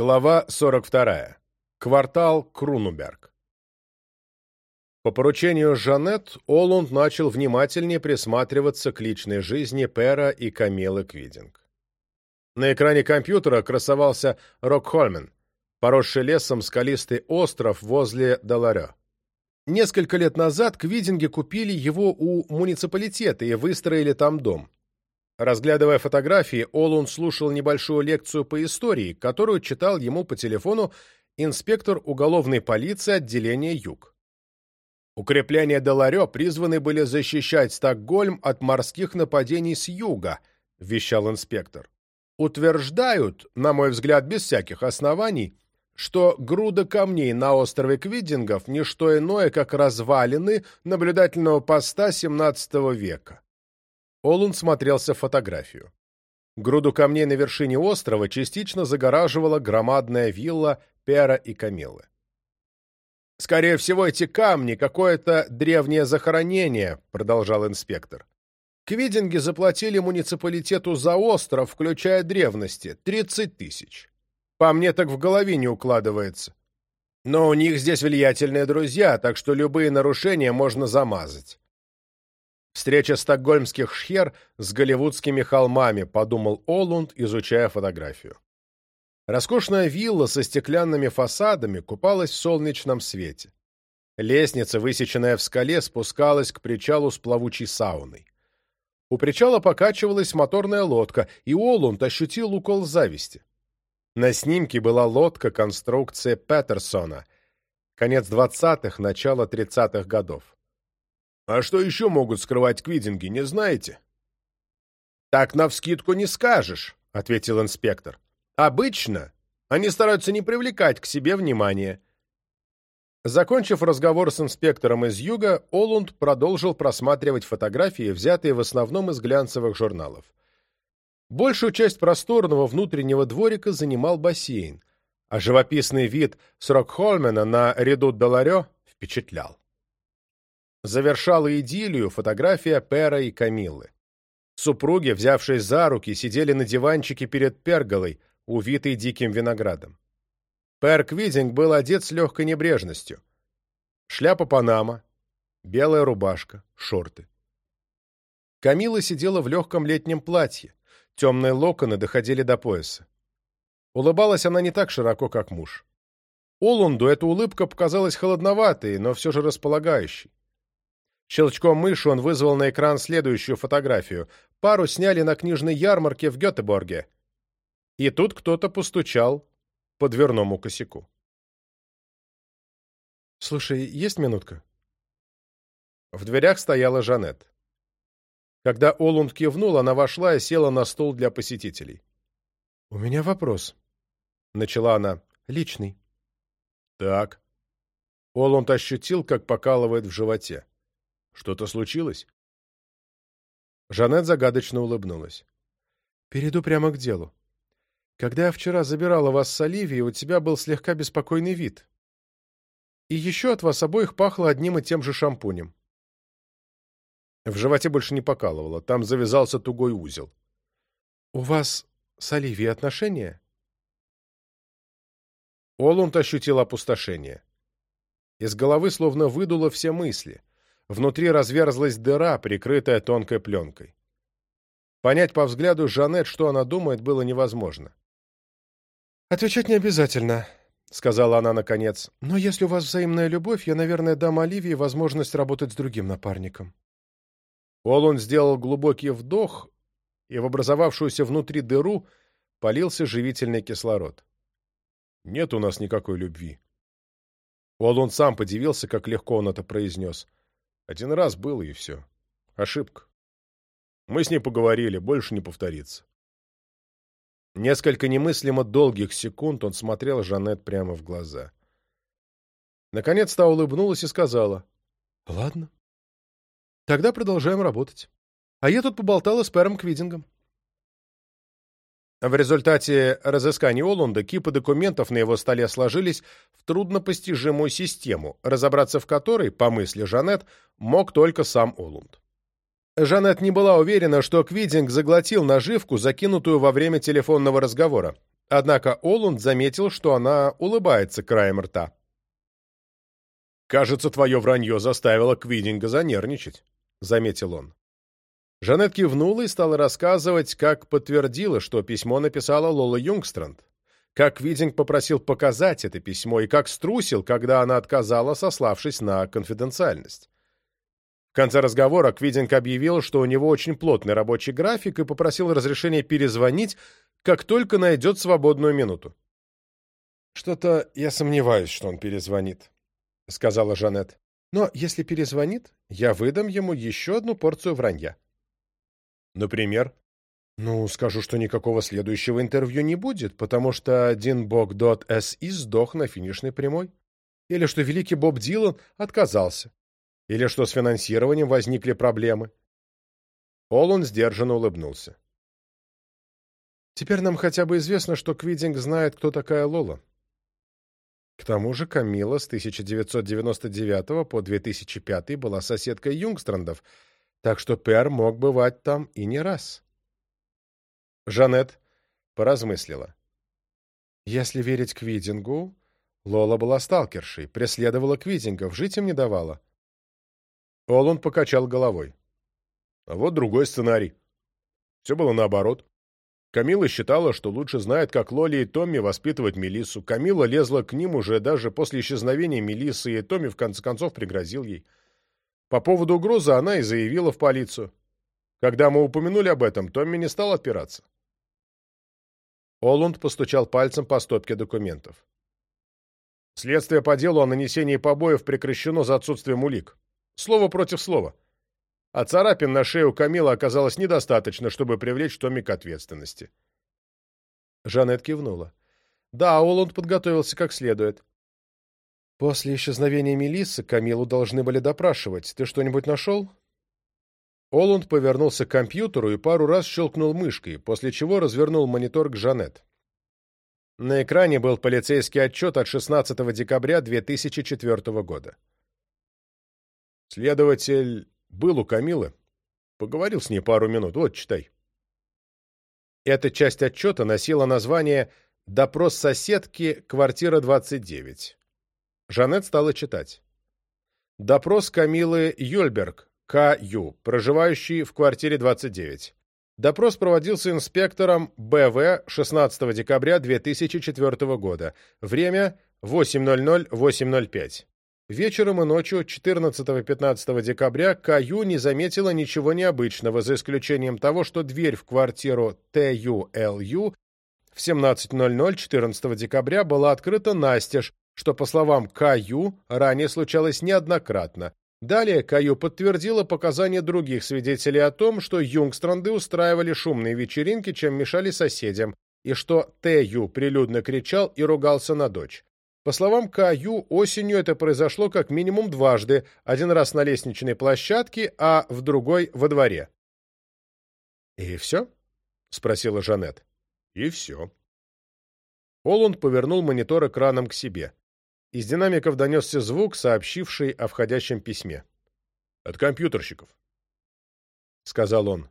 Глава 42. Квартал Крунуберг. По поручению Жанет, Олунд начал внимательнее присматриваться к личной жизни Пера и Камилы Квидинг. На экране компьютера красовался Рокхольмен, поросший лесом скалистый остров возле Доларё. Несколько лет назад Квидинги купили его у муниципалитета и выстроили там дом. Разглядывая фотографии, Олун слушал небольшую лекцию по истории, которую читал ему по телефону инспектор уголовной полиции отделения «Юг». Укрепления Деларё призваны были защищать Стокгольм от морских нападений с юга, вещал инспектор. Утверждают, на мой взгляд, без всяких оснований, что груда камней на острове Квидингов – не что иное, как развалины наблюдательного поста XVII века. Олун смотрелся в фотографию. Груду камней на вершине острова частично загораживала громадная вилла Пера и Камилы. «Скорее всего, эти камни — какое-то древнее захоронение», — продолжал инспектор. «Квидинги заплатили муниципалитету за остров, включая древности, 30 тысяч. По мне так в голове не укладывается. Но у них здесь влиятельные друзья, так что любые нарушения можно замазать. Встреча стокгольмских шхер с голливудскими холмами, подумал Олунд, изучая фотографию. Роскошная вилла со стеклянными фасадами купалась в солнечном свете. Лестница, высеченная в скале, спускалась к причалу с плавучей сауной. У причала покачивалась моторная лодка, и Олунд ощутил укол зависти. На снимке была лодка конструкции Петерсона, конец 20-х, начало 30-х годов. А что еще могут скрывать квидинги, не знаете? Так навскидку не скажешь, ответил инспектор. Обычно они стараются не привлекать к себе внимания. Закончив разговор с инспектором из Юга, Олунд продолжил просматривать фотографии, взятые в основном из глянцевых журналов. Большую часть просторного внутреннего дворика занимал бассейн, а живописный вид Срокхольмена на редут Доларё впечатлял завершала идиллию фотография Пера и Камиллы. Супруги, взявшись за руки, сидели на диванчике перед перголой, увитой диким виноградом. Пер Квидинг был одет с легкой небрежностью. Шляпа Панама, белая рубашка, шорты. Камила сидела в легком летнем платье, темные локоны доходили до пояса. Улыбалась она не так широко, как муж. Олунду эта улыбка показалась холодноватой, но все же располагающей. Щелчком мыши он вызвал на экран следующую фотографию. Пару сняли на книжной ярмарке в Гетеборге. И тут кто-то постучал по дверному косяку. «Слушай, есть минутка?» В дверях стояла Жанет. Когда Олунд кивнул, она вошла и села на стол для посетителей. «У меня вопрос», — начала она, — «личный». «Так». Олунд ощутил, как покалывает в животе. Что-то случилось?» Жанет загадочно улыбнулась. «Перейду прямо к делу. Когда я вчера забирала вас с Оливией, у тебя был слегка беспокойный вид. И еще от вас обоих пахло одним и тем же шампунем. В животе больше не покалывало, там завязался тугой узел. «У вас с Оливией отношения?» Олунд ощутил опустошение. Из головы словно выдуло все мысли. Внутри разверзлась дыра, прикрытая тонкой пленкой. Понять по взгляду Жанет, что она думает, было невозможно. «Отвечать не обязательно», — сказала она наконец. «Но если у вас взаимная любовь, я, наверное, дам Оливии возможность работать с другим напарником». Олун сделал глубокий вдох, и в образовавшуюся внутри дыру полился живительный кислород. «Нет у нас никакой любви». Олун сам подивился, как легко он это произнес. Один раз было и все. Ошибка. Мы с ней поговорили, больше не повторится. Несколько немыслимо долгих секунд он смотрел Жанет прямо в глаза. Наконец та улыбнулась и сказала. «Ладно. Тогда продолжаем работать. А я тут поболтала с Пэром Квидингом. В результате разысканий Олунда кипы документов на его столе сложились в труднопостижимую систему, разобраться в которой, по мысли Жанет, мог только сам Олунд. Жанет не была уверена, что Квидинг заглотил наживку, закинутую во время телефонного разговора. Однако Олунд заметил, что она улыбается краем рта. «Кажется, твое вранье заставило Квидинга занервничать», — заметил он. Жанет кивнула и стала рассказывать, как подтвердила, что письмо написала Лола Юнгстранд, как Видинг попросил показать это письмо и как струсил, когда она отказала, сославшись на конфиденциальность. В конце разговора Квидинг объявил, что у него очень плотный рабочий график и попросил разрешения перезвонить, как только найдет свободную минуту. «Что-то я сомневаюсь, что он перезвонит», — сказала Жанет. «Но если перезвонит, я выдам ему еще одну порцию вранья». Например? Ну, скажу, что никакого следующего интервью не будет, потому что один Боб Дот DinBog.SE сдох на финишной прямой. Или что великий Боб Дилан отказался. Или что с финансированием возникли проблемы. Олун сдержанно улыбнулся. Теперь нам хотя бы известно, что Квидинг знает, кто такая Лола. К тому же Камила с 1999 по 2005 была соседкой Юнгстрандов — так что Пер мог бывать там и не раз. Жанет поразмыслила. Если верить Квидингу, Лола была сталкершей, преследовала Квидингов, жить им не давала. Олун покачал головой. А вот другой сценарий. Все было наоборот. Камила считала, что лучше знает, как Лоли и Томми воспитывать Мелиссу. Камила лезла к ним уже даже после исчезновения Мелиссы, и Томми в конце концов пригрозил ей — по поводу угрозы она и заявила в полицию. Когда мы упомянули об этом, Томми не стал отпираться. Олунд постучал пальцем по стопке документов. Следствие по делу о нанесении побоев прекращено за отсутствием улик. Слово против слова. А царапин на шее у Камила оказалось недостаточно, чтобы привлечь Томми к ответственности. Жанет кивнула. Да, Олунд подготовился как следует. После исчезновения милисы Камилу должны были допрашивать. Ты что-нибудь нашел? Оланд повернулся к компьютеру и пару раз щелкнул мышкой, после чего развернул монитор к Жанет. На экране был полицейский отчет от 16 декабря 2004 года. Следователь был у Камилы. Поговорил с ней пару минут. Вот, читай. Эта часть отчета носила название «Допрос соседки, квартира 29». Жанет стала читать. Допрос Камилы Юльберг, К.Ю., проживающей в квартире 29. Допрос проводился инспектором БВ 16 декабря 2004 года. Время 8.00-8.05. Вечером и ночью 14-15 декабря К.Ю. не заметила ничего необычного, за исключением того, что дверь в квартиру ТЮЛЮ в 17.00 14 декабря была открыта настежь, что, по словам Каю, ранее случалось неоднократно. Далее Каю подтвердила показания других свидетелей о том, что юнгстранды устраивали шумные вечеринки, чем мешали соседям, и что Тэю прилюдно кричал и ругался на дочь. По словам Каю, осенью это произошло как минимум дважды, один раз на лестничной площадке, а в другой — во дворе. «И все?» — спросила Жанет. «И все». Олланд повернул монитор экраном к себе. Из динамиков донесся звук, сообщивший о входящем письме. «От компьютерщиков», — сказал он.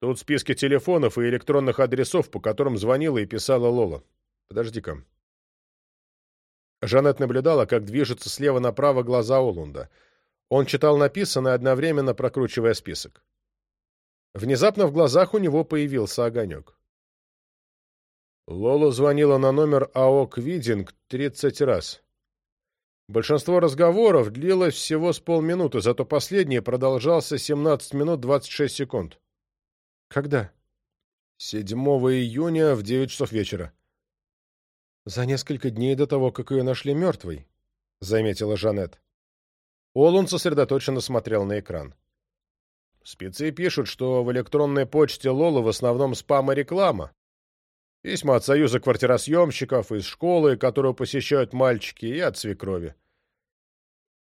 «Тут списки телефонов и электронных адресов, по которым звонила и писала Лола. Подожди-ка». Жанет наблюдала, как движутся слева направо глаза Олунда. Он читал написанное, одновременно прокручивая список. Внезапно в глазах у него появился огонек. Лола звонила на номер АО «Квидинг» 30 раз. Большинство разговоров длилось всего с полминуты, зато последний продолжался 17 минут 26 секунд. Когда? 7 июня в 9 часов вечера. За несколько дней до того, как ее нашли мертвой, заметила Жанет. Олун сосредоточенно смотрел на экран. Спецы пишут, что в электронной почте Лолы в основном спам и реклама. Письма от союза квартиросъемщиков, из школы, которую посещают мальчики, и от свекрови.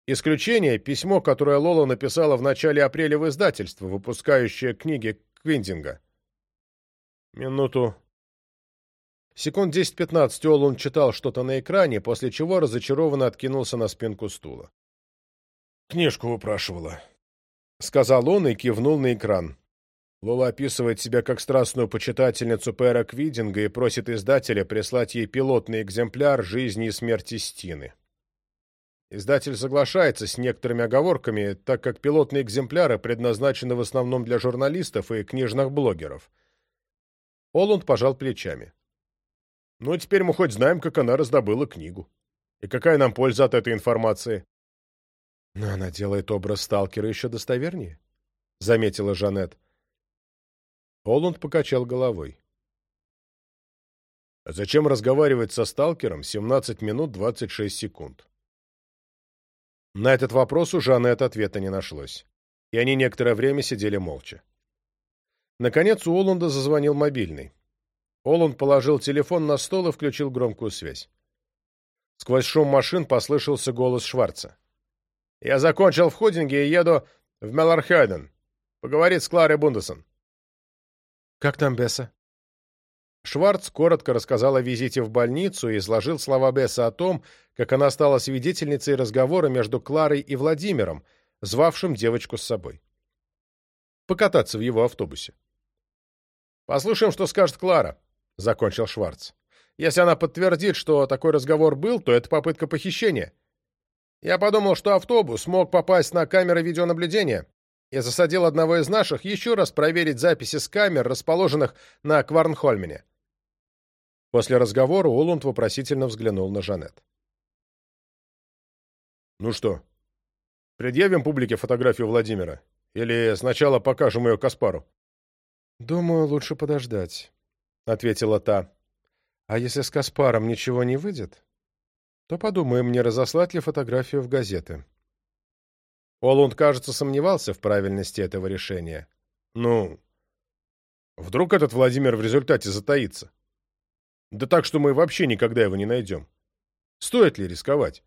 Исключение – письмо, которое Лола написала в начале апреля в издательство, выпускающее книги Квиндинга. Минуту. Секунд 10-15 Олун читал что-то на экране, после чего разочарованно откинулся на спинку стула. «Книжку выпрашивала», — сказал он и кивнул на экран. Лола описывает себя как страстную почитательницу Пэра Квидинга и просит издателя прислать ей пилотный экземпляр «Жизни и смерти Стины». Издатель соглашается с некоторыми оговорками, так как пилотные экземпляры предназначены в основном для журналистов и книжных блогеров. Оланд пожал плечами. «Ну, теперь мы хоть знаем, как она раздобыла книгу. И какая нам польза от этой информации?» «Но она делает образ сталкера еще достовернее», — заметила Жанет. Оланд покачал головой. «Зачем разговаривать со сталкером 17 минут 26 секунд?» На этот вопрос у Жанетты ответа не нашлось, и они некоторое время сидели молча. Наконец у Оланда зазвонил мобильный. Оланд положил телефон на стол и включил громкую связь. Сквозь шум машин послышался голос Шварца. «Я закончил в Худинге и еду в Мелархайден. Поговорит с Кларой Бундесом». «Как там Бесса?» Шварц коротко рассказал о визите в больницу и изложил слова Бесса о том, как она стала свидетельницей разговора между Кларой и Владимиром, звавшим девочку с собой. Покататься в его автобусе. «Послушаем, что скажет Клара», — закончил Шварц. «Если она подтвердит, что такой разговор был, то это попытка похищения. Я подумал, что автобус мог попасть на камеры видеонаблюдения, я засадил одного из наших еще раз проверить записи с камер, расположенных на Кварнхольмене. После разговора Оланд вопросительно взглянул на Жанет. «Ну что, предъявим публике фотографию Владимира? Или сначала покажем ее Каспару?» «Думаю, лучше подождать», — ответила та. «А если с Каспаром ничего не выйдет, то подумаем, не разослать ли фотографию в газеты». Олунд, кажется, сомневался в правильности этого решения. «Ну, вдруг этот Владимир в результате затаится?» Да так, что мы вообще никогда его не найдем. Стоит ли рисковать?